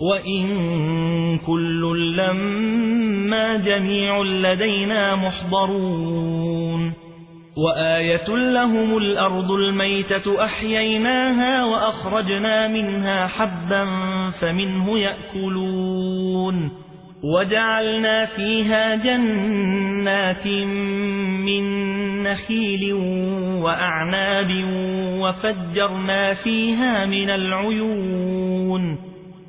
وإن كل لما جميع لدينا محضرون وآية لهم الأرض الميتة أحييناها وأخرجنا منها حبا فمنه يأكلون وجعلنا فيها جنات من نخيل وأعناب وفجرنا فيها من العيون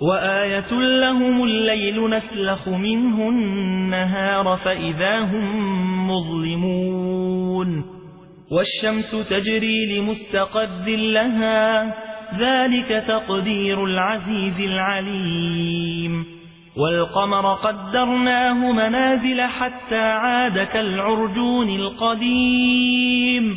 وآية لهم الليل نسلخ منه النهار فإذا هم مظلمون والشمس تجري لمستقر لها ذلك تقدير العزيز العليم والقمر قدرناه منازل حتى عاد كالعرجون القديم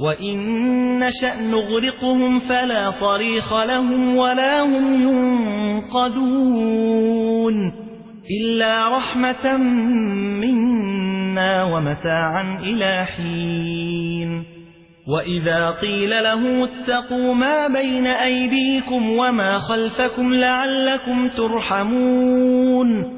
وإن نشأ نغرقهم فلا صريخ لهم ولا هم ينقذون إلا رحمة منا ومتاعا إلى حين وإذا قيل له اتقوا ما بين أيديكم وما خلفكم لعلكم ترحمون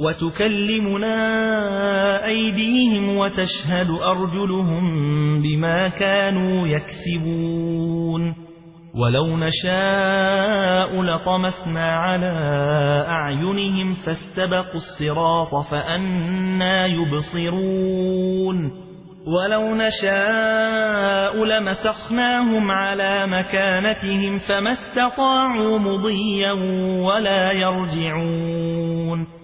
وتكلمنا أيديهم وتشهد أرجلهم بما كانوا يكسبون. ولو نشاء لطمسنا على أعينهم فاستبقوا الصراط فأنا يبصرون. ولو نشاء لمسخناهم على مكانتهم فما استطاعوا مضيا ولا يرجعون.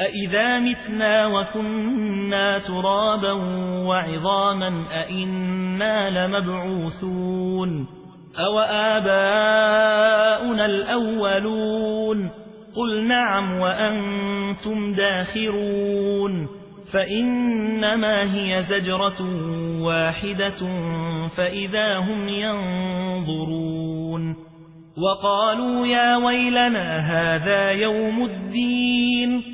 أإذا متنا وكنا ترابا وعظاما أئنا لمبعوثون أو آباؤنا الأولون قل نعم وأنتم داخرون فإنما هي زجرة واحدة فإذا هم ينظرون وقالوا يا ويلنا هذا يوم الدين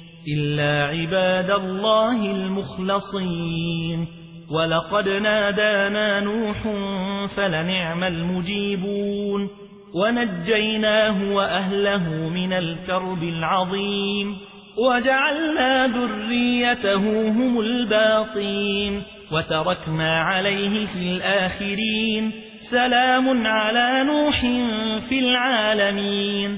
إلا عباد الله المخلصين. ولقد نادانا نوح فلنعم المجيبون. ونجيناه وأهله من الكرب العظيم. وجعلنا ذريته هم الباطين وتركنا عليه في الآخرين. سلام على نوح في العالمين.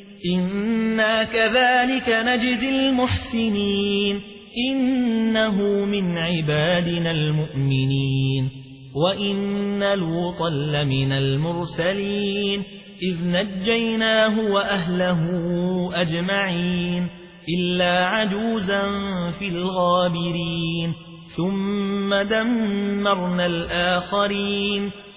إنا كذلك نجزي المحسنين إنه من عبادنا المؤمنين وإن لوطا لمن المرسلين إذ نجيناه وأهله أجمعين إلا عجوزا في الغابرين ثم دمرنا الآخرين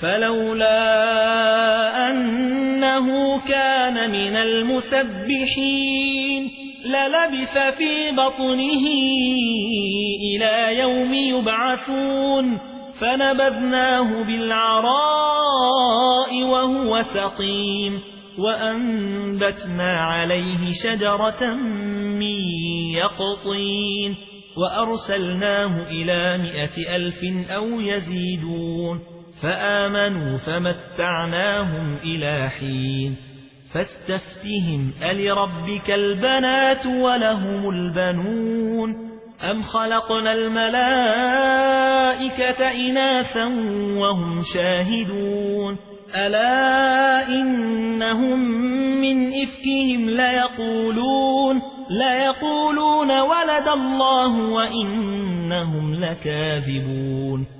فلولا أنه كان من المسبحين للبث في بطنه إلى يوم يبعثون فنبذناه بالعراء وهو سقيم وأنبتنا عليه شجرة من يقطين وأرسلناه إلى مئة ألف أو يزيدون فآمنوا فمتعناهم إلى حين فاستفتهم ألربك البنات ولهم البنون أم خلقنا الملائكة إناثا وهم شاهدون ألا إنهم من إفكهم ليقولون ليقولون ولد الله وإنهم لكاذبون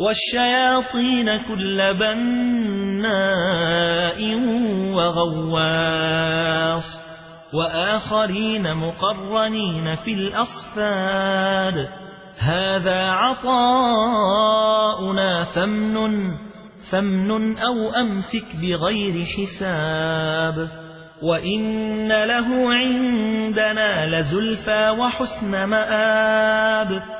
والشياطين كل بناء وغواص وآخرين مقرنين في الأصفاد. هذا عطاؤنا فمن فمن أو أمسك بغير حساب. وإن له عندنا لزلفى وحسن مآب.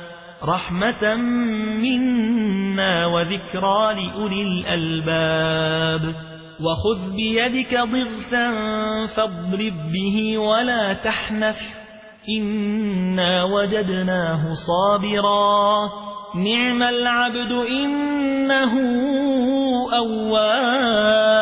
رحمة منا وذكرى لأولي الألباب وخذ بيدك ضغثا فاضرب به ولا تحنث إنا وجدناه صابرا نعم العبد إنه أواب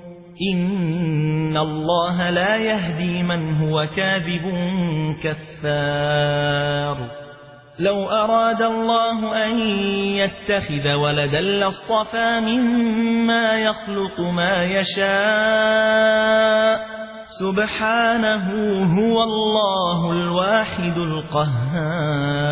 إن الله لا يهدي من هو كاذب كفار لو أراد الله أن يتخذ ولدا لاصطفى مما يخلق ما يشاء سبحانه هو الله الواحد القهار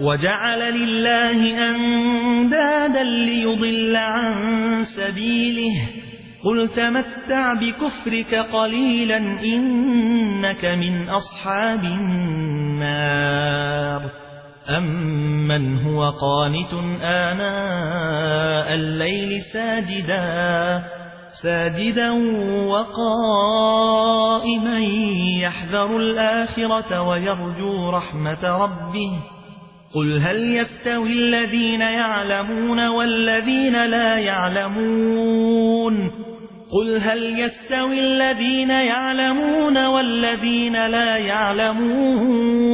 وجعل لله أندادا ليضل عن سبيله. قل تمتع بكفرك قليلا إنك من أصحاب النار. أمن هو قانت آناء الليل ساجدا؟ ساجدا وقائما يحذر الآخرة ويرجو رحمة ربه. قل هل يستوي الذين يعلمون والذين لا يعلمون قل هل يستوي الذين يعلمون والذين لا يعلمون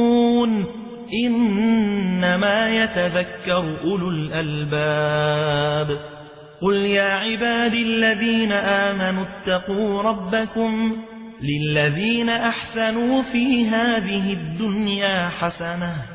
إنما يتذكر أولو الألباب قل يا عبادي الذين آمنوا اتقوا ربكم للذين أحسنوا في هذه الدنيا حسنة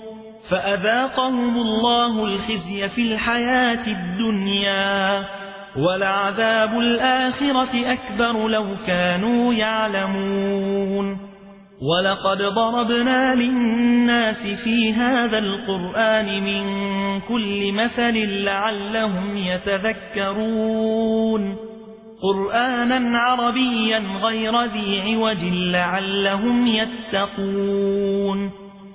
فأذاقهم الله الخزي في الحياة الدنيا ولعذاب الآخرة أكبر لو كانوا يعلمون. ولقد ضربنا للناس في هذا القرآن من كل مثل لعلهم يتذكرون. قرآنا عربيا غير ذي عوج لعلهم يتقون.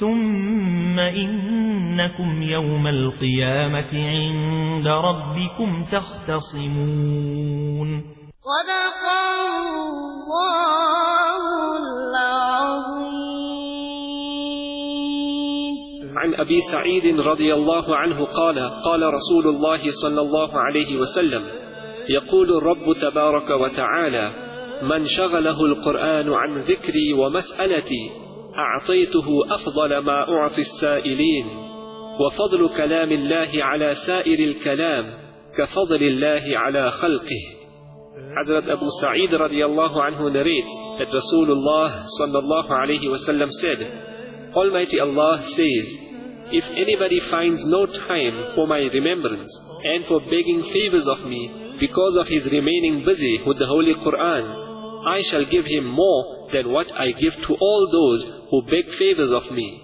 ثم إنكم يوم القيامة عند ربكم تختصمون صدق الله العظيم. عن أبي سعيد رضي الله عنه قال قال رسول الله صلى الله عليه وسلم يقول الرب تبارك وتعالى من شغله القرآن عن ذكري ومسألتي أعطيته أفضل ما أعطي السائلين وفضل كلام الله على سائر الكلام كفضل الله على خلقه Hazrat Abu Sa'id radiallahu anhu narrates that Rasulullah sallallahu alayhi wasallam said, Almighty Allah says, If anybody finds no time for my remembrance and for begging favors of me because of his remaining busy with the Holy Quran, I shall give him more than what I give to all those who beg favors of me.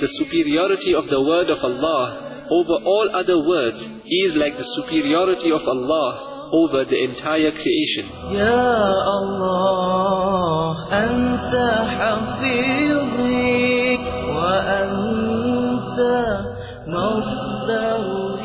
The superiority of the word of Allah over all other words is like the superiority of Allah over the entire creation. Ya Allah, anta hafidhi wa anta مصدر